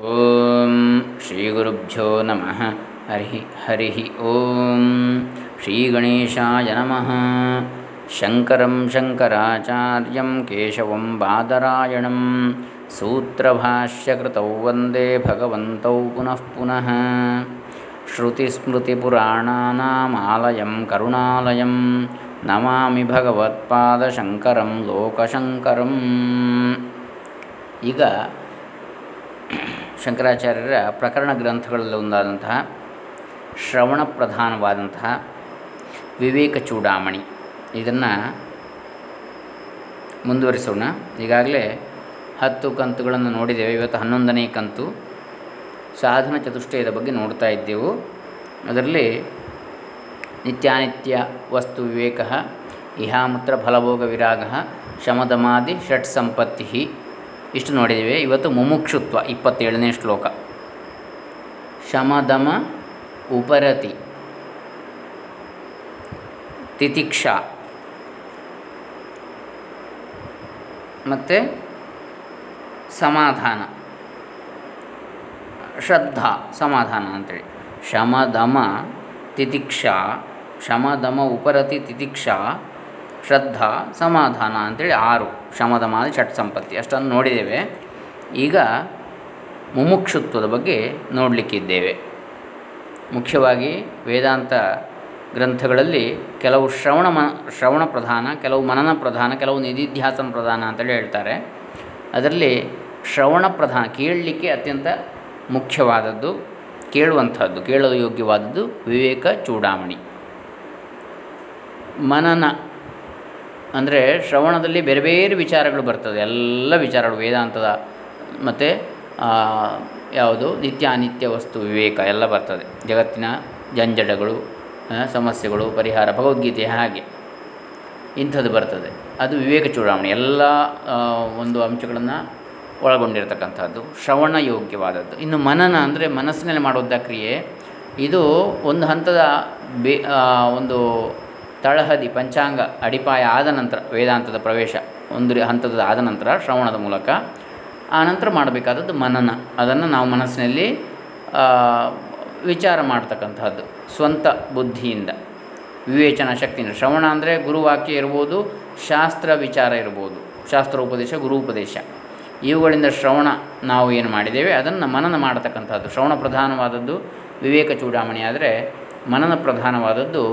ॐ श्रीगुरुभ्यो नमः। हरिः हरिः ॐ। श्रीगणेशाय नमः। शङ्करं शङ्कराचार्यं केशवं बादरायणं। सूत्रभाष्यकृतौ वन्दे भगवन्तौ पुनः पुनः। श्रुतिस्मृतिपुराणानामालयं करुणालयं। नमामि भगवत्पादशङ्करं लोकशङ्करम्। इद ಶಂಕರಾಚಾರ್ಯರ ಪ್ರಕರಣ ಗ್ರಂಥಗಳಲ್ಲಿ ಒಂದಾದಂತಹ ಶ್ರವಣ ಪ್ರಧಾನವಾದಂತಹ ವಿವೇಕ ಚೂಡಾಮಣಿ. ಇದನ್ನು ಮುಂದುವರಿಸೋಣ. ಈಗಾಗಲೇ ಹತ್ತು ಕಂತುಗಳನ್ನು ನೋಡಿದ್ದೇವೆ. ಇವತ್ತು ಹನ್ನೊಂದನೇ ಕಂತು. ಸಾಧನ ಚತುಷ್ಟಯದ ಬಗ್ಗೆ ನೋಡ್ತಾ ಇದ್ದೆವು. ಅದರಲ್ಲಿ ನಿತ್ಯಾನಿತ್ಯ ವಸ್ತು ವಿವೇಕ ಇಹಾಮೂತ್ರ ಫಲಭೋಗ ವಿರಾಗ, ಶಮದಮಾದಿ ಷಟ್ ಸಂಪತ್ತಿ ಇಷ್ಟು ನೋಡಿದ್ದೀವಿ. ಇವತ್ತು ಮುಮುಕ್ಷುತ್ವ, ಇಪ್ಪತ್ತೇಳನೇ ಶ್ಲೋಕ. ಶಮದಮ ಉಪರತಿ. ತಿತಿಕ್ಷಾ. ಮತ್ತು ಸಮಾಧಾನ. ಶ್ರದ್ಧಾ, ಸಮಾಧಾನ ಅಂತೇಳಿ. ಶಮದಮ ತಿತಿಕ್ಷಾ, ಶಮದಮ ಉಪರತಿ ತಿತಿಕ್ಷಾ ಶ್ರದ್ಧಾ ಸಮಾಧಾನ ಅಂತೇಳಿ ಆರು ಶಮದಮಾದಿ ಷಟ್ ಸಂಪತ್ತಿ. ಅಷ್ಟನ್ನು ನೋಡಿದ್ದೇವೆ. ಈಗ ಮುಮುಕ್ಷುತ್ವದ ಬಗ್ಗೆ ನೋಡಲಿಕ್ಕಿದ್ದೇವೆ. ಮುಖ್ಯವಾಗಿ ವೇದಾಂತ ಗ್ರಂಥಗಳಲ್ಲಿ ಕೆಲವು ಶ್ರವಣ ಮ ಶ್ರವಣ ಪ್ರಧಾನ, ಕೆಲವು ಮನನ ಪ್ರಧಾನ, ಕೆಲವು ನಿಧಿಧ್ಯಾಸನ ಪ್ರಧಾನ ಅಂತೇಳಿ ಹೇಳ್ತಾರೆ. ಅದರಲ್ಲಿ ಶ್ರವಣ ಪ್ರಧಾನ ಕೇಳಲಿಕ್ಕೆ ಅತ್ಯಂತ ಮುಖ್ಯವಾದದ್ದು, ಕೇಳುವಂಥದ್ದು, ಕೇಳಲು ಯೋಗ್ಯವಾದದ್ದು ವಿವೇಕ ಚೂಡಾಮಣಿ. ಮನನ ಅಂದರೆ ಶ್ರವಣದಲ್ಲಿ ಬೇರೆ ಬೇರೆ ವಿಚಾರಗಳು ಬರ್ತದೆ. ಎಲ್ಲ ವಿಚಾರಗಳು, ವೇದಾಂತದ ಮತ್ತು ಯಾವುದು? ನಿತ್ಯ ಅನಿತ್ಯ ವಸ್ತು, ವಿವೇಕ ಎಲ್ಲ ಬರ್ತದೆ. ಜಗತ್ತಿನ ಜಂಜಡಗಳು ಸಮಸ್ಯೆಗಳು, ಪರಿಹಾರ, ಭಗವದ್ಗೀತೆ ಹಾಗೆ. ಇಂಥದ್ದು ಬರ್ತದೆ. ಅದು ವಿವೇಕ ಚೂಡಾವಣೆ. ಎಲ್ಲ ಒಂದು ಅಂಶಗಳನ್ನು ಒಳಗೊಂಡಿರತಕ್ಕಂಥದ್ದು. ಶ್ರವಣ ಯೋಗ್ಯವಾದದ್ದು. ಇನ್ನು ಮನನ ಅಂದರೆ ಮನಸ್ಸಿನಲ್ಲಿ ಮಾಡುವಂಥ ಕ್ರಿಯೆ, ಇದು ಒಂದು ಹಂತದ ಬೇ ಒಂದು ತಳಹದಿ ಪಂಚಾಂಗ ಅಡಿಪಾಯ ಆದ ನಂತರ ವೇದಾಂತದ ಪ್ರವೇಶ ಒಂದು ಹಂತದ ಆದ ನಂತರ ಶ್ರವಣದ ಮೂಲಕ ಆನಂತರ ನಂತರ ಮಾಡಬೇಕಾದದ್ದು ಮನನ. ಅದನ್ನು ನಾವು ಮನಸ್ಸಿನಲ್ಲಿ ವಿಚಾರ ಮಾಡ್ತಕ್ಕಂಥದ್ದು ಸ್ವಂತ ಬುದ್ಧಿಯಿಂದ. ವಿವೇಚನಾ ಶಕ್ತಿಯಿಂದ. ಶ್ರವಣ ಅಂದರೆ ಗುರುವಾಕ್ಯ ಇರ್ಬೋದು, ಶಾಸ್ತ್ರ ವಿಚಾರ ಇರ್ಬೋದು. ಶಾಸ್ತ್ರ ಉಪದೇಶ, ಗುರು ಉಪದೇಶ. ಇವುಗಳಿಂದ ಶ್ರವಣ ನಾವು ಏನು ಮಾಡಿದ್ದೇವೆ, ಅದನ್ನು ಮನನ ಮಾಡತಕ್ಕಂಥದ್ದು ಶ್ರವಣ ಪ್ರಧಾನವಾದದ್ದು ವಿವೇಕ ಚೂಡಾಮಣಿ ಆದರೆ ಮನನ ಪ್ರಧಾನವಾದದ್ದು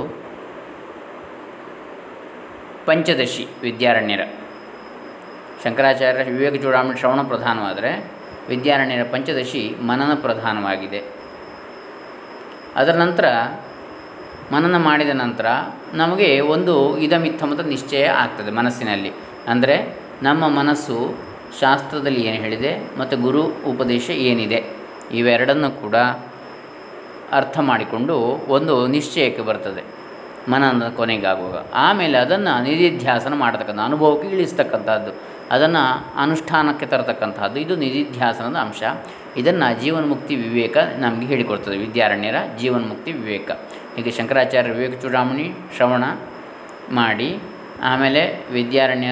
ಪಂಚದಶಿ ವಿದ್ಯಾರಣ್ಯರ. ಶಂಕರಾಚಾರ್ಯರ ವಿವೇಕ ಚೂಡಾಮಣಿ ಶ್ರವಣ ಪ್ರಧಾನವಾದರೆ ವಿದ್ಯಾರಣ್ಯರ ಪಂಚದಶಿ ಮನನ ಪ್ರಧಾನವಾಗಿದೆ. ಅದರ ನಂತರ ಮನನ ಮಾಡಿದ ನಂತರ ನಮಗೆ ಒಂದು ಇದಮಿತ್ತಮದ ನಿಶ್ಚಯ ಆಗ್ತದೆ ಮನಸ್ಸಿನಲ್ಲಿ. ಅಂದರೆ ನಮ್ಮ ಮನಸ್ಸು ಶಾಸ್ತ್ರದಲ್ಲಿ ಏನು ಹೇಳಿದೆ ಮತ್ತು ಗುರು ಉಪದೇಶ ಏನಿದೆ ಇವೆರಡನ್ನು ಕೂಡ ಅರ್ಥ ಮಾಡಿಕೊಂಡು ಒಂದು ನಿಶ್ಚಯಕ್ಕೆ ಬರ್ತದೆ. ಮನನ ಕೊನೆಗಾಗುವಾಗ. ಆಮೇಲೆ ಅದನ್ನು ನಿಧಿಧ್ಯಾಸನ ಮಾಡತಕ್ಕಂಥ, ಅನುಭವಕ್ಕೆ ಇಳಿಸ್ತಕ್ಕಂಥದ್ದು. ಅದನ್ನು ಅನುಷ್ಠಾನಕ್ಕೆ ತರತಕ್ಕಂಥದ್ದು. ಇದು ನಿಧಿಧ್ಯಾಸನದ ಅಂಶ. ಇದನ್ನು ಜೀವನ್ಮುಕ್ತಿ ವಿವೇಕ ನಮಗೆ ಹೇಳಿಕೊಡ್ತದೆ. ವಿದ್ಯಾರಣ್ಯರ ಜೀವನ್ಮುಕ್ತಿ ವಿವೇಕ. ಹೀಗೆ ಶಂಕರಾಚಾರ್ಯ ವಿವೇಕ ಚೂಡಾಮಣಿ ಶ್ರವಣ ಮಾಡಿ, ಆಮೇಲೆ ವಿದ್ಯಾರಣ್ಯ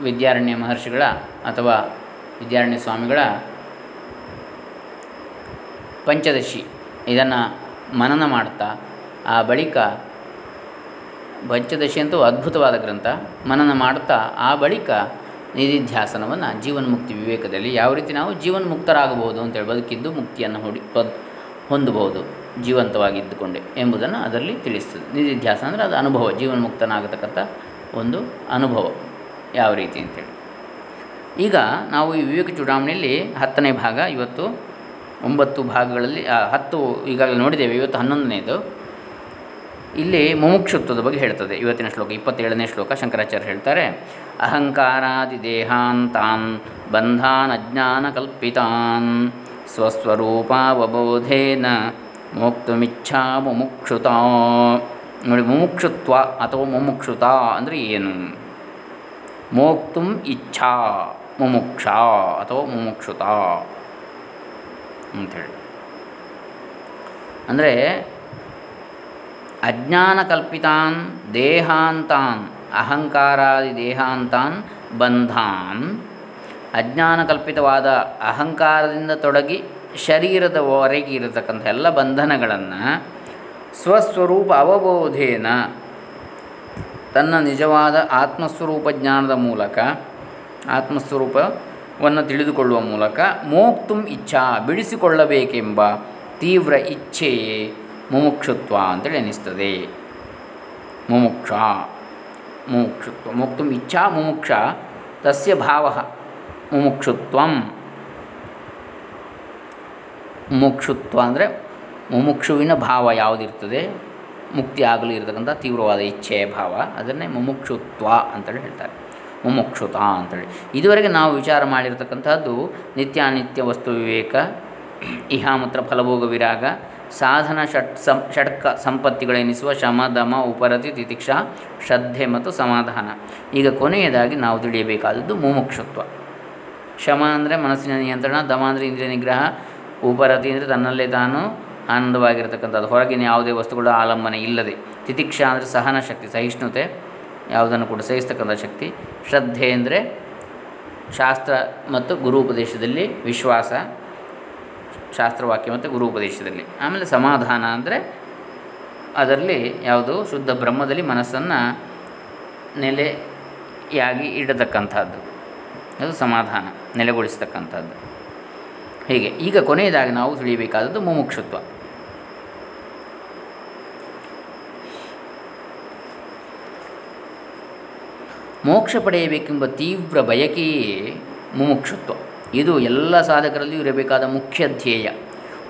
ವಿದ್ಯಾರಣ್ಯ ಮಹರ್ಷಿಗಳ ಅಥವಾ ವಿದ್ಯಾರಣ್ಯ ಸ್ವಾಮಿಗಳ ಪಂಚದಶಿ ಇದನ್ನು ಮನನ ಮಾಡ್ತಾ ಆ ಬಳಿಕ ಪಂಚದಶಿ ಅಂತೂ ಅದ್ಭುತವಾದ ಗ್ರಂಥ. ಮನನ ಮಾಡುತ್ತಾ ಆ ಬಳಿಕ ನಿಧಿಧ್ಯಾಸನವನ್ನು ಜೀವನ್ಮುಕ್ತಿ ವಿವೇಕದಲ್ಲಿ ಯಾವ ರೀತಿ ನಾವು ಜೀವನ್ಮುಕ್ತರಾಗಬಹುದು ಅಂತೇಳಿ ಬದುಕಿದ್ದು ಮುಕ್ತಿಯನ್ನು ಹೊಡಿ ಪದ್ ಹೊಂದಬಹುದು, ಜೀವಂತವಾಗಿದ್ದುಕೊಂಡೆ ಎಂಬುದನ್ನು ಅದರಲ್ಲಿ ತಿಳಿಸ್ತದೆ. ನಿಧಿಧ್ಯಾಸ ಅಂದರೆ ಅದು ಅನುಭವ, ಜೀವನ್ಮುಕ್ತನಾಗತಕ್ಕಂಥ ಒಂದು ಅನುಭವ ಯಾವ ರೀತಿ ಅಂತೇಳಿ. ಈಗ ನಾವು ಈ ವಿವೇಕ ಚುಡಾವಣೆಯಲ್ಲಿ ಹತ್ತನೇ ಭಾಗ, ಇವತ್ತು ಒಂಬತ್ತು ಭಾಗಗಳಲ್ಲಿ ಹತ್ತು ಈಗಾಗಲೇ ನೋಡಿದ್ದೇವೆ, ಇವತ್ತು ಹನ್ನೊಂದನೇದು. ಇಲ್ಲಿ ಮುಮುಕ್ಷುತ್ವದ ಬಗ್ಗೆ ಹೇಳ್ತದೆ. ಇವತ್ತಿನ ಶ್ಲೋಕ, ಇಪ್ಪತ್ತೇಳನೇ ಶ್ಲೋಕ ಶಂಕರಾಚಾರ್ಯ ಹೇಳ್ತಾರೆ. ಅಹಂಕಾರಾದಿ ದೇಹಾಂತಾನ್ ಬಂಧಾನ್ ಅಜ್ಞಾನ ಕಲ್ಪಿತಾನ್ ಸ್ವಸ್ವರೂಪಾವಬೋಧೇನ ಮೋಕ್ತುಮಿಚ್ಛಾ ಮುಮುಕ್ಷುತ ನೋಡಿ, ಮುಮುಕ್ಷುತ್ವ ಅಥವಾ ಮುಮುಕ್ಷುತ ಅಂದರೆ ಏನು? ಮೋಕ್ತುಂ ಇಚ್ಛಾ, ಮುಮುಕ್ಷ ಅಥವಾ ಮುಮುಕ್ಷುತ ಅಂಥೇಳಿ ಅಂದರೆ ಅಜ್ಞಾನ ಕಲ್ಪಿತಾನ್ ದೇಹಾಂತಾನ್, ಅಹಂಕಾರಾದಿ ದೇಹಾಂತಾನ್, ಬಂಧಾನ್. ಅಜ್ಞಾನಕಲ್ಪಿತವಾದ ಅಹಂಕಾರದಿಂದ ತೊಡಗಿ ಶರೀರದವರೆಗೆ ಇರತಕ್ಕಂಥ ಎಲ್ಲ ಬಂಧನಗಳನ್ನು ಸ್ವಸ್ವರೂಪ ಅವಬೋಧೇನ ತನ್ನ ನಿಜವಾದ ಆತ್ಮಸ್ವರೂಪ ಜ್ಞಾನದ ಮೂಲಕ, ಆತ್ಮಸ್ವರೂಪವನ್ನು ತಿಳಿದುಕೊಳ್ಳುವ ಮೂಲಕ ಮೋಕ್ತುಂ ಇಚ್ಛಾ ಬಿಡಿಸಿಕೊಳ್ಳಬೇಕೆಂಬ ತೀವ್ರ ಇಚ್ಛೆಯೇ ಮುಮುಕ್ಷುತ್ವ ಅಂತೇಳಿ ಅನ್ನಿಸ್ತದೆ ಮುಮುಕ್ಷ, ಮುಮುಕ್ಷುತ್ವ, ಮುಕ್ತು, ಇಚ್ಛಾ, ಮುಮುಕ್ಷ, ತಸ್ಯ ಭಾವ, ಮುಮುಕ್ಷುತ್ವ. ಮುಮುಕ್ಷುತ್ವ ಅಂದರೆ ಮುಮುಕ್ಷುವಿನ ಭಾವ ಯಾವುದಿರ್ತದೆ? ಮುಕ್ತಿ ಆಗಲು ಇರತಕ್ಕಂಥ ತೀವ್ರವಾದ ಇಚ್ಛೆಯ ಭಾವ, ಅದನ್ನೇ ಮುಮುಕ್ಷುತ್ವ ಅಂತೇಳಿ ಹೇಳ್ತಾರೆ. ಮುಮುಕ್ಷುತ ಅಂತೇಳಿ. ಇದುವರೆಗೆ ನಾವು ವಿಚಾರ ಮಾಡಿರ್ತಕ್ಕಂಥದ್ದು ನಿತ್ಯಾನಿತ್ಯ ವಸ್ತು ವಿವೇಕ ಇಹಾಮೂತ್ರ ಫಲಭೋಗ ವಿರಾಗ ಸಾಧನ ಷಟ್ ಸಂ, ಷಟ್ಕ ಸಂಪತ್ತಿಗಳೆನಿಸುವ ಶಮ ದಮ ಉಪರತಿ, ತಿತಿಕ್ಷಾ, ಶ್ರದ್ಧೆ ಮತ್ತು ಸಮಾಧಾನ. ಈಗ ಕೊನೆಯದಾಗಿ ನಾವು ತಿಳಿಯಬೇಕಾದದ್ದು ಮುಮುಕ್ಷುತ್ವ. ಶಮ ಅಂದರೆ ಮನಸ್ಸಿನ ನಿಯಂತ್ರಣ, ದಮ ಅಂದರೆ ಇಂದ್ರಿಯ ನಿಗ್ರಹ, ಉಪರತಿ ಅಂದರೆ ತನ್ನಲ್ಲೇ ತಾನು ಆನಂದವಾಗಿರತಕ್ಕಂಥದ್ದು. ಹೊರಗಿನ ಯಾವುದೇ ವಸ್ತುಗಳ ಆಲಂಬನೆ ಇಲ್ಲದೆ. ತಿತಿಕ್ಷಾ ಅಂದರೆ ಸಹನ ಶಕ್ತಿ, ಸಹಿಷ್ಣುತೆ, ಯಾವುದನ್ನು ಕೂಡ ಸಹಿಸ್ತಕ್ಕಂಥ ಶಕ್ತಿ. ಶ್ರದ್ಧೆ ಅಂದರೆ ಶಾಸ್ತ್ರ ಮತ್ತು ಗುರು ಉಪದೇಶದಲ್ಲಿ ವಿಶ್ವಾಸ ಶಾಸ್ತ್ರವಾಕ್ಯ ಮತ್ತು ಗುರು ಉಪದೇಶದಲ್ಲಿ ಆಮೇಲೆ ಸಮಾಧಾನ ಅಂದರೆ ಅದರಲ್ಲಿ ಯಾವುದು? ಶುದ್ಧ ಬ್ರಹ್ಮದಲ್ಲಿ ಮನಸ್ಸನ್ನು ನೆಲೆಯಾಗಿ ಇಡತಕ್ಕಂಥದ್ದು. ಅದು ಸಮಾಧಾನ, ನೆಲೆಗೊಳಿಸತಕ್ಕಂಥದ್ದು. ಹೀಗೆ. ಈಗ ಕೊನೆಯದಾಗಿ ನಾವು ತಿಳಿಯಬೇಕಾದದ್ದು ಮುಮುಕ್ಷುತ್ವ. ಮೋಕ್ಷ ಪಡೆಯಬೇಕೆಂಬ ತೀವ್ರ ಬಯಕೆಯೇ ಮುಮುಕ್ಷುತ್ವ. ಇದು ಎಲ್ಲ ಸಾಧಕರಲ್ಲಿಯೂ ಇರಬೇಕಾದ ಮುಖ್ಯ ಧ್ಯೇಯ.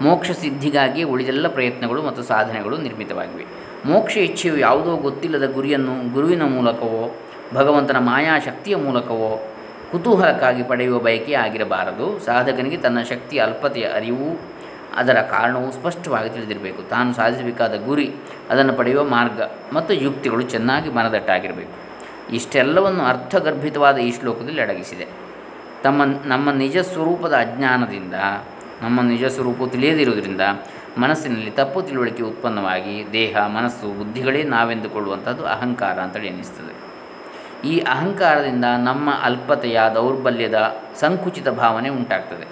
ಮೋಕ್ಷ ಸಿದ್ಧಿಗಾಗಿ ಉಳಿದೆಲ್ಲ ಪ್ರಯತ್ನಗಳು ಮತ್ತು ಸಾಧನೆಗಳು ನಿರ್ಮಿತವಾಗಿವೆ. ಮೋಕ್ಷ ಇಚ್ಛೆಯು ಯಾವುದೋ ಗೊತ್ತಿಲ್ಲದ ಗುರಿಯನ್ನು, ಗುರುವಿನ ಮೂಲಕವೋ, ಭಗವಂತನ ಮಾಯಾಶಕ್ತಿಯ ಮೂಲಕವೋ, ಕುತೂಹಲಕ್ಕಾಗಿ ಪಡೆಯುವ ಬಯಕೆ ಆಗಿರಬಾರದು. ಸಾಧಕನಿಗೆ ತನ್ನ ಶಕ್ತಿಯ ಅಲ್ಪತೆಯ ಅರಿವು, ಅದರ ಕಾರಣವು ಸ್ಪಷ್ಟವಾಗಿ ತಿಳಿದಿರಬೇಕು. ತಾನು ಸಾಧಿಸಬೇಕಾದ ಗುರಿ, ಅದನ್ನು ಪಡೆಯುವ ಮಾರ್ಗ ಮತ್ತು ಯುಕ್ತಿಗಳು ಚೆನ್ನಾಗಿ ಮನದಟ್ಟಾಗಿರಬೇಕು. ಇಷ್ಟೆಲ್ಲವನ್ನು ಅರ್ಥಗರ್ಭಿತವಾದ ಈ ಶ್ಲೋಕದಲ್ಲಿ ಅಡಗಿಸಿದೆ. ತಮ್ಮ, ನಮ್ಮ ನಿಜ ಸ್ವರೂಪದ ಅಜ್ಞಾನದಿಂದ, ನಮ್ಮ ನಿಜ ಸ್ವರೂಪ ತಿಳಿಯದಿರುವುದರಿಂದ ಮನಸ್ಸಿನಲ್ಲಿ ತಪ್ಪು ತಿಳುವಳಿಕೆ ಉತ್ಪನ್ನವಾಗಿ ದೇಹ, ಮನಸ್ಸು, ಬುದ್ಧಿಗಳೇ ನಾವೆಂದುಕೊಳ್ಳುವಂಥದ್ದು ಅಹಂಕಾರ ಅಂತೇಳಿ ಎನ್ನಿಸ್ತದೆ. ಈ ಅಹಂಕಾರದಿಂದ ನಮ್ಮ ಅಲ್ಪತೆಯ, ದೌರ್ಬಲ್ಯದ ಸಂಕುಚಿತ ಭಾವನೆ ಉಂಟಾಗ್ತದೆ.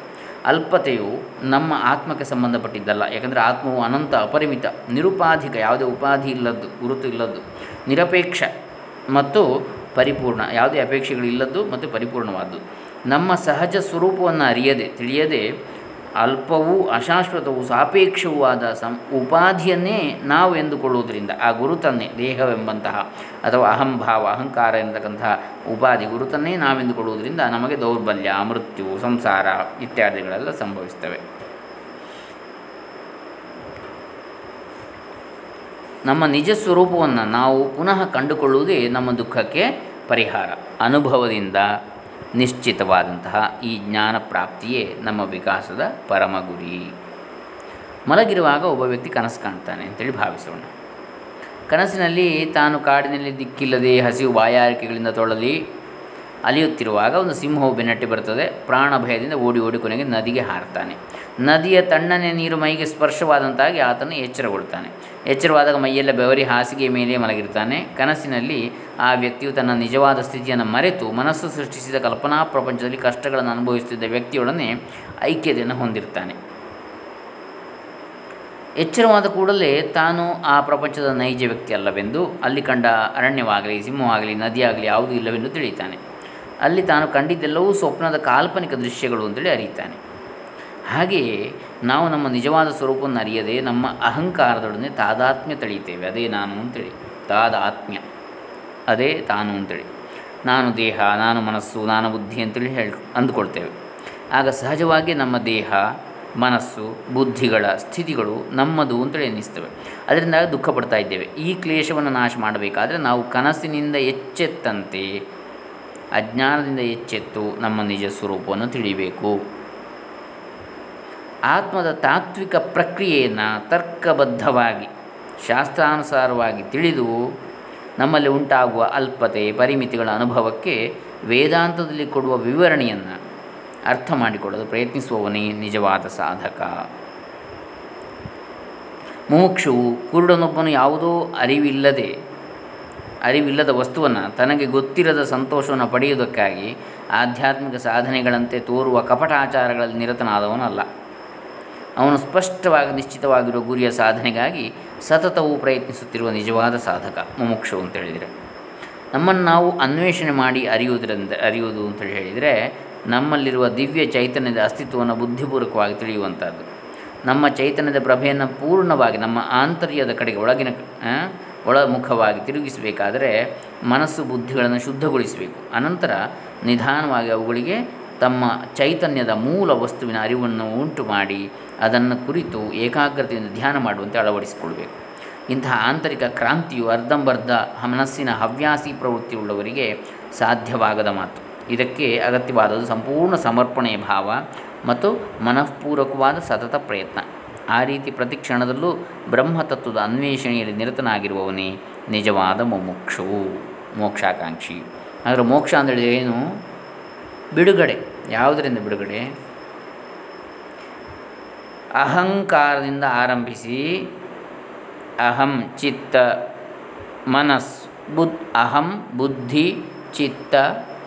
ಅಲ್ಪತೆಯು ನಮ್ಮ ಆತ್ಮಕ್ಕೆ ಸಂಬಂಧಪಟ್ಟಿದ್ದಲ್ಲ, ಯಾಕಂದರೆ ಆತ್ಮವು ಅನಂತ, ಅಪರಿಮಿತ, ನಿರುಪಾಧಿಕ, ಯಾವುದೇ ಉಪಾಧಿ ಇಲ್ಲದ್ದು, ಗುರುತು ಇಲ್ಲದ್ದು, ನಿರಪೇಕ್ಷ ಮತ್ತು ಪರಿಪೂರ್ಣ, ಯಾವುದೇ ಅಪೇಕ್ಷೆಗಳಿಲ್ಲದ್ದು ಮತ್ತು ಪರಿಪೂರ್ಣವಾದ್ದು. ನಮ್ಮ ಸಹಜ ಸ್ವರೂಪವನ್ನು ಅರಿಯದೆ, ತಿಳಿಯದೆ, ಅಲ್ಪವೂ ಅಶಾಶ್ವತವೂ ಸಾಪೇಕ್ಷವೂ ಆದ ಸಂ, ಉಪಾಧಿಯನ್ನೇ ನಾವು ಎಂದುಕೊಳ್ಳುವುದರಿಂದ ಆ ಗುರುತನ್ನೇ, ದೇಹವೆಂಬಂತಹ ಅಥವಾ ಅಹಂಭಾವ ಅಹಂಕಾರ ಎಂತಕ್ಕಂತಹ ಉಪಾಧಿ ಗುರುತನ್ನೇ ನಾವೆಂದುಕೊಳ್ಳುವುದರಿಂದ ನಮಗೆ ದೌರ್ಬಲ್ಯ, ಮೃತ್ಯು, ಸಂಸಾರ ಇತ್ಯಾದಿಗಳೆಲ್ಲ ಸಂಭವಿಸ್ತವೆ. ನಮ್ಮ ನಿಜ ಸ್ವರೂಪವನ್ನು ನಾವು ಪುನಃ ಕಂಡುಕೊಳ್ಳುವುದೇ ನಮ್ಮ ದುಃಖಕ್ಕೆ ಪರಿಹಾರ. ಅನುಭವದಿಂದ ನಿಶ್ಚಿತವಾದಂತಹ ಈ ಜ್ಞಾನ ಪ್ರಾಪ್ತಿಯೇ ನಮ್ಮ ವಿಕಾಸದ ಪರಮ ಗುರಿ. ಮಲಗಿರುವಾಗ ಒಬ್ಬ ವ್ಯಕ್ತಿ ಕನಸು ಕಾಣ್ತಾನೆ ಅಂತೇಳಿ ಭಾವಿಸೋಣ. ಕನಸಿನಲ್ಲಿ ತಾನು ಕಾಡಿನಲ್ಲಿ ದಿಕ್ಕಿಲ್ಲದೆ ಹಸಿವು ಬಾಯಾರಿಕೆಗಳಿಂದ ತೊಳಲಿ ಅಲಿಯುತ್ತಿರುವಾಗ ಒಂದು ಸಿಂಹವು ಬೆನ್ನಟ್ಟಿ ಬರುತ್ತದೆ. ಪ್ರಾಣ ಭಯದಿಂದ ಓಡಿ ಓಡಿ ಕೊನೆಗೆ ನದಿಗೆ ಹಾರ್ತಾನೆ ನದಿಯ ತಣ್ಣನೆ ನೀರು ಮೈಗೆ ಸ್ಪರ್ಶವಾದಂತಾಗಿ ಆತನು ಎಚ್ಚರಗೊಳ್ತಾನೆ ಎಚ್ಚರವಾದಾಗ ಮೈಯೆಲ್ಲ ಬೆವರಿ ಹಾಸಿಗೆಯ ಮೇಲೆ ಮಲಗಿರ್ತಾನೆ ಕನಸಿನಲ್ಲಿ ಆ ವ್ಯಕ್ತಿಯು ತನ್ನ ನಿಜವಾದ ಸ್ಥಿತಿಯನ್ನು ಮರೆತು ಮನಸ್ಸು ಸೃಷ್ಟಿಸಿದ ಕಲ್ಪನಾ ಪ್ರಪಂಚದಲ್ಲಿ ಕಷ್ಟಗಳನ್ನು ಅನುಭವಿಸುತ್ತಿದ್ದ ವ್ಯಕ್ತಿಯೊಡನೆ ಐಕ್ಯತೆಯನ್ನು ಹೊಂದಿರ್ತಾನೆ ಎಚ್ಚರವಾದ ಕೂಡಲೇ ತಾನು ಆ ಪ್ರಪಂಚದ ನೈಜ ವ್ಯಕ್ತಿ ಅಲ್ಲವೆಂದು ಅಲ್ಲಿ ಕಂಡ ಅರಣ್ಯವಾಗಲಿ, ಸಿಂಹವಾಗಲಿ, ನದಿಯಾಗಲಿ ಯಾವುದೂ ಇಲ್ಲವೆಂದು ತಿಳಿಯುತ್ತಾನೆ. ಅಲ್ಲಿ ತಾನು ಕಂಡಿದ್ದೆಲ್ಲವೂ ಸ್ವಪ್ನದ ಕಾಲ್ಪನಿಕ ದೃಶ್ಯಗಳು ಅಂತೇಳಿ ಅರಿಯುತ್ತಾನೆ. ಹಾಗೆಯೇ ನಾವು ನಮ್ಮ ನಿಜವಾದ ಸ್ವರೂಪವನ್ನು ಅರಿಯದೆ ನಮ್ಮ ಅಹಂಕಾರದೊಡನೆ ತಾದಾತ್ಮ್ಯ ತಳೀತೇವೆ ಅದೇ ನಾನು ಅಂತೇಳಿ ತಾದಾತ್ಮ್ಯ. ಅದೇ ತಾನು ಅಂತೇಳಿ ನಾನು ದೇಹ, ನಾನು ಮನಸ್ಸು, ನಾನು ಬುದ್ಧಿ ಅಂತೇಳಿ ಹೇಳಿ ಅಂದುಕೊಳ್ತೇವೆ. ಆಗ ಸಹಜವಾಗಿ ನಮ್ಮ ದೇಹ, ಮನಸ್ಸು, ಬುದ್ಧಿಗಳ ಸ್ಥಿತಿಗಳು ನಮ್ಮದು ಅಂತೇಳಿ ಎನ್ನಿಸ್ತವೆ. ಅದರಿಂದ ದುಃಖ ಪಡ್ತಾ ಇದ್ದೇವೆ. ಈ ಕ್ಲೇಶವನ್ನು ನಾಶ ಮಾಡಬೇಕಾದರೆ ನಾವು ಕನಸಿನಿಂದ ಎಚ್ಚೆತ್ತಂತೆ, ಅಜ್ಞಾನದಿಂದ ಎಚ್ಚೆತ್ತು ನಮ್ಮ ನಿಜ ಸ್ವರೂಪವನ್ನು ತಿಳಿಬೇಕು. ಆತ್ಮದ ತಾತ್ವಿಕ ಪ್ರಕ್ರಿಯೆಯನ್ನು ತರ್ಕಬದ್ಧವಾಗಿ, ಶಾಸ್ತ್ರಾನುಸಾರವಾಗಿ ತಿಳಿದು ನಮ್ಮಲ್ಲಿ ಉಂಟಾಗುವ ಅಲ್ಪತೆ, ಪರಿಮಿತಿಗಳ ಅನುಭವಕ್ಕೆ ವೇದಾಂತದಲ್ಲಿ ಕೊಡುವ ವಿವರಣೆಯನ್ನು ಅರ್ಥ ಮಾಡಿಕೊಳ್ಳಲು ಪ್ರಯತ್ನಿಸುವವನೇ ನಿಜವಾದ ಸಾಧಕ. ಮುಮುಕ್ಷುವು ಕುರುಡನೊಬ್ಬನು ಯಾವುದೋ ಅರಿವಿಲ್ಲದೆ, ಅರಿವಿಲ್ಲದ ವಸ್ತುವನ್ನು ತನಗೆ ಗೊತ್ತಿರದ ಸಂತೋಷವನ್ನು ಪಡೆಯುವುದಕ್ಕಾಗಿ ಆಧ್ಯಾತ್ಮಿಕ ಸಾಧನೆಗಳಂತೆ ತೋರುವ ಕಪಟಾಚಾರಗಳಲ್ಲಿ ನಿರತನಾದವನಲ್ಲ. ಅವನು ಸ್ಪಷ್ಟವಾಗಿ ನಿಶ್ಚಿತವಾಗಿರುವ ಗುರಿಯ ಸಾಧನೆಗಾಗಿ ಸತತವು ಪ್ರಯತ್ನಿಸುತ್ತಿರುವ ನಿಜವಾದ ಸಾಧಕ, ಮುಮುಕ್ಷು ಅಂತ ಹೇಳಿದರೆ. ನಮ್ಮನ್ನು ನಾವು ಅನ್ವೇಷಣೆ ಮಾಡಿ ಅರಿಯುವುದರಿಂದ, ಅರಿಯುವುದು ಅಂತೇಳಿ ಹೇಳಿದರೆ, ನಮ್ಮಲ್ಲಿರುವ ದಿವ್ಯ ಚೈತನ್ಯದ ಅಸ್ತಿತ್ವವನ್ನು ಬುದ್ಧಿಪೂರ್ವಕವಾಗಿ ತಿಳಿಯುವಂಥದ್ದು. ನಮ್ಮ ಚೈತನ್ಯದ ಪ್ರಭೆಯನ್ನು ಪೂರ್ಣವಾಗಿ, ನಮ್ಮ ಆಂತರ್ಯದ ಕಡೆಗೆ, ಒಳಗಿನ ಒಳಮುಖವಾಗಿ ತಿರುಗಿಸಬೇಕಾದರೆ ಮನಸ್ಸು ಬುದ್ಧಿಗಳನ್ನು ಶುದ್ಧಗೊಳಿಸಬೇಕು. ಅನಂತರ ನಿಧಾನವಾಗಿ ಅವುಗಳಿಗೆ ತಮ್ಮ ಚೈತನ್ಯದ ಮೂಲ ವಸ್ತುವಿನ ಅರಿವನ್ನು ಉಂಟು ಮಾಡಿ ಅದನ್ನು ಕುರಿತು ಏಕಾಗ್ರತೆಯಿಂದ ಧ್ಯಾನ ಮಾಡುವಂತೆ ಅಳವಡಿಸಿಕೊಳ್ಬೇಕು. ಇಂತಹ ಆಂತರಿಕ ಕ್ರಾಂತಿಯು ಅರ್ಧಂಬರ್ಧ ಮನಸ್ಸಿನ ಹವ್ಯಾಸಿ ಪ್ರವೃತ್ತಿಯುಳ್ಳವರಿಗೆ ಸಾಧ್ಯವಾಗದ ಮಾತು. ಇದಕ್ಕೆ ಅಗತ್ಯವಾದದ್ದು ಸಂಪೂರ್ಣ ಸಮರ್ಪಣೆಯ ಭಾವ ಮತ್ತು ಮನಃಪೂರ್ವಕವಾದ ಸತತ ಪ್ರಯತ್ನ. ಆ ರೀತಿ ಪ್ರತಿ ಕ್ಷಣದಲ್ಲೂ ಬ್ರಹ್ಮತತ್ವದ ಅನ್ವೇಷಣೆಯಲ್ಲಿ ನಿರತನಾಗಿರುವವನೇ ನಿಜವಾದ ಮುಮುಕ್ಷು, ಮೋಕ್ಷಾಕಾಂಕ್ಷಿ. ಆದರೆ ಮೋಕ್ಷ ಅಂದರೆ ಏನು? ಬಿಡುಗಡೆ. ಯಾವುದರಿಂದ ಬಿಡುಗಡೆ? ಅಹಂಕಾರದಿಂದ ಆರಂಭಿಸಿ ಅಹಂ ಚಿತ್ತ ಮನಸ್ ಬುದ್ ಅಹಂ ಬುದ್ಧಿ ಚಿತ್ತ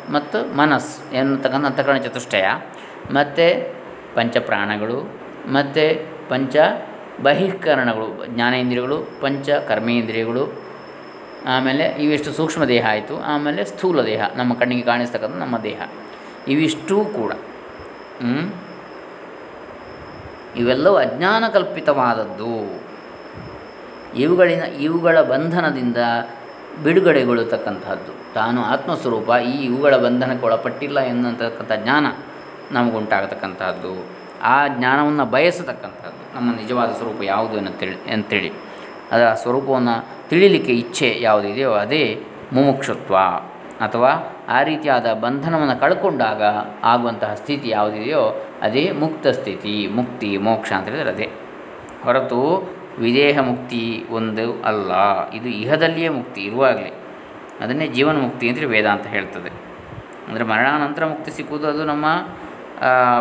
ಮತ್ತು ಮನಸ್ ಎನ್ನತಕ್ಕಂಥ ಅಂತಃಕರಣ ಚತುಷ್ಟಯ. ಮತ್ತು ಪಂಚಪ್ರಾಣಗಳು, ಮತ್ತು ಪಂಚ ಬಹಿಷ್ಕರಣಗಳು ಜ್ಞಾನೇಂದ್ರಿಯಗಳು, ಪಂಚ ಕರ್ಮೇಂದ್ರಿಯಗಳು, ಆಮೇಲೆ ಇವೆಷ್ಟು ಸೂಕ್ಷ್ಮ ದೇಹ ಆಯಿತು, ಆಮೇಲೆ ಸ್ಥೂಲ ದೇಹ, ನಮ್ಮ ಕಣ್ಣಿಗೆ ಕಾಣಿಸ್ತಕ್ಕಂಥ ನಮ್ಮ ದೇಹ. ಇವಿಷ್ಟೂ ಕೂಡ ಇವೆಲ್ಲವೂ ಅಜ್ಞಾನ ಕಲ್ಪಿತವಾದದ್ದು. ಇವುಗಳಿನ, ಇವುಗಳ ಬಂಧನದಿಂದ ಬಿಡುಗಡೆಗೊಳ್ಳತಕ್ಕಂಥದ್ದು ತಾನು ಆತ್ಮಸ್ವರೂಪ, ಈ ಇವುಗಳ ಬಂಧನಕ್ಕೆ ಒಳಪಟ್ಟಿಲ್ಲ ಎನ್ನುವಂತಕ್ಕಂಥ ಜ್ಞಾನ ನಮಗುಂಟಾಗತಕ್ಕಂಥದ್ದು ಆ ಜ್ಞಾನವನ್ನು ಬಯಸತಕ್ಕಂಥದ್ದು ನಮ್ಮ ನಿಜವಾದ ಸ್ವರೂಪ ಯಾವುದು ಅನ್ನಂತೇಳಿ ಅಂತೇಳಿ ಅದರ ಸ್ವರೂಪವನ್ನು ತಿಳಿಲಿಕ್ಕೆ ಇಚ್ಛೆ ಯಾವುದಿದೆಯೋ ಅದೇ ಮುಮುಕ್ಷತ್ವ ಅಥವಾ ಆ ರೀತಿಯಾದ ಬಂಧನವನ್ನು ಕಳ್ಕೊಂಡಾಗ ಆಗುವಂತಹ ಸ್ಥಿತಿ ಯಾವುದಿದೆಯೋ ಅದೇ ಮುಕ್ತ ಸ್ಥಿತಿ, ಮುಕ್ತಿ, ಮೋಕ್ಷ ಅಂತ ಹೇಳಿದರೆ ಅದೇ. ಹೊರತು ವಿದೇಹ ಮುಕ್ತಿ ಒಂದು ಅಲ್ಲ, ಇದು ಇಹದಲ್ಲಿಯೇ ಮುಕ್ತಿ ಇರುವಾಗಲೇ ಅದನ್ನೇ ಜೀವನ ಮುಕ್ತಿ ಅಂದರೆ ವೇದಾಂತ ಹೇಳ್ತದೆ. ಅಂದರೆ ಮರಣಾನಂತರ ಮುಕ್ತಿ ಸಿಕ್ಕುವುದು ಅದು ನಮ್ಮ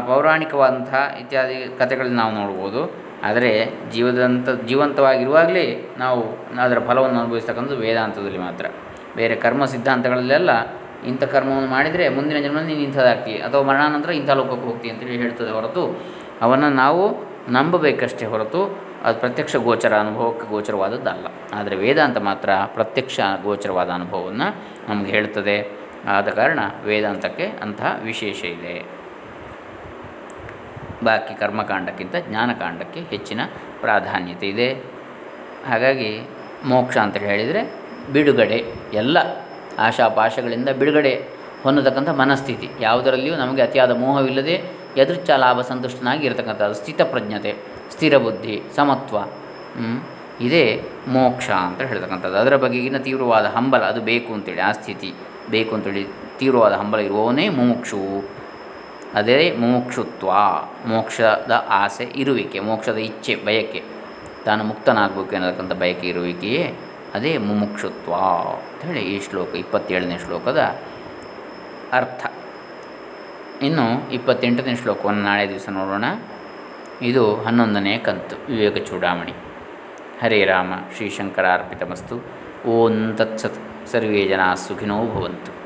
ಪೌರಾಣಿಕವಾದಂತಹ ಇತ್ಯಾದಿ ಕಥೆಗಳಲ್ಲಿ ನಾವು ನೋಡ್ಬೋದು. ಆದರೆ ಜೀವದಂತ, ಜೀವಂತವಾಗಿರುವಾಗಲೇ ನಾವು ಅದರ ಫಲವನ್ನು ಅನುಭವಿಸ್ತಕ್ಕಂಥದ್ದು ವೇದಾಂತದಲ್ಲಿ ಮಾತ್ರ. ಬೇರೆ ಕರ್ಮ ಸಿದ್ಧಾಂತಗಳಲ್ಲೆಲ್ಲ ಇಂಥ ಕರ್ಮವನ್ನು ಮಾಡಿದರೆ ಮುಂದಿನ ಜನ್ಮ ನೀನು ಇಂಥದ್ದಾಗ್ತಿ ಅಥವಾ ಮರಣಾನಂತರ ಇಂಥ ಲೋಕಕ್ಕೆ ಹೋಗ್ತಿ ಅಂತೇಳಿ ಹೇಳ್ತದೆ ಹೊರತು ಅವನ್ನು ನಾವು ನಂಬಬೇಕಷ್ಟೇ ಹೊರತು ಅದು ಪ್ರತ್ಯಕ್ಷ ಗೋಚರ ಅನುಭವಕ್ಕೆ ಗೋಚರವಾದದ್ದಲ್ಲ. ಆದರೆ ವೇದಾಂತ ಮಾತ್ರ ಪ್ರತ್ಯಕ್ಷ ಗೋಚರವಾದ ಅನುಭವವನ್ನು ನಮಗೆ ಹೇಳ್ತದೆ. ಆದ ಕಾರಣ ವೇದಾಂತಕ್ಕೆ ಅಂತಹ ವಿಶೇಷ ಇದೆ. ಬಾಕಿ ಕರ್ಮಕಾಂಡಕ್ಕಿಂತ ಜ್ಞಾನಕಾಂಡಕ್ಕೆ ಹೆಚ್ಚಿನ ಪ್ರಾಧಾನ್ಯತೆ ಇದೆ. ಹಾಗಾಗಿ ಮೋಕ್ಷ ಅಂತ ಹೇಳಿದರೆ ಬಿಡುಗಡೆ ಎಲ್ಲ ಆಶಾಪಾಶಗಳಿಂದ ಬಿಡುಗಡೆ ಹೊಂದತಕ್ಕಂಥ ಮನಸ್ಥಿತಿ. ಯಾವುದರಲ್ಲಿಯೂ ನಮಗೆ ಅತಿಯಾದ ಮೋಹವಿಲ್ಲದೆ ಎದುರ್ಚ ಲಾಭ ಸಂತುಷ್ಟನಾಗಿ ಇರತಕ್ಕಂಥದ್ದು. ಸ್ಥಿತಪ್ರಜ್ಞತೆ ಸ್ಥಿರ ಬುದ್ಧಿ, ಸಮತ್ವ ಇದೇ ಮೋಕ್ಷ ಅಂತ ಹೇಳ್ತಕ್ಕಂಥದ್ದು. ಅದರ ಬಗೆಗಿನ ತೀವ್ರವಾದ ಹಂಬಲ, ಅದು ಬೇಕು ಅಂತೇಳಿ, ಆ ಸ್ಥಿತಿ ಬೇಕು ಅಂತೇಳಿ ತೀವ್ರವಾದ ಹಂಬಲ ಇರುವವನೇ ಮುಮುಕ್ಷು. ಅದೇ ಮುಮುಕ್ಷುತ್ವ, ಮೋಕ್ಷದ ಆಸೆ ಇರುವಿಕೆ, ಮೋಕ್ಷದ ಇಚ್ಛೆ, ಬಯಕೆ. ತಾನು ಮುಕ್ತನಾಗಬೇಕು ಎನ್ನತಕ್ಕಂಥ ಬಯಕೆ ಇರುವಿಕೆಯೇ. ಅದೇ ಮುಮುಕ್ಷುತ್ವ ಅಂಥೇಳಿ ಈ ಶ್ಲೋಕ, ಇಪ್ಪತ್ತೇಳನೇ ಶ್ಲೋಕದ ಅರ್ಥ. ಇನ್ನು ಇಪ್ಪತ್ತೆಂಟನೇ ಶ್ಲೋಕವನ್ನು ನಾಳೆ ದಿವಸ ನೋಡೋಣ. ಇದು ಹನ್ನೊಂದನೇ ಕಂತು. ವಿವೇಕ ಚೂಡಾಮಣಿ. ಹರೇ ರಾಮ ಶ್ರೀಶಂಕರಾರ್ಪಿತಮಸ್ತು ಓಂ ತತ್ಸತ್. ಸರ್ವೇ ಜನ ಸುಖಿನೋ ಭವಂತು.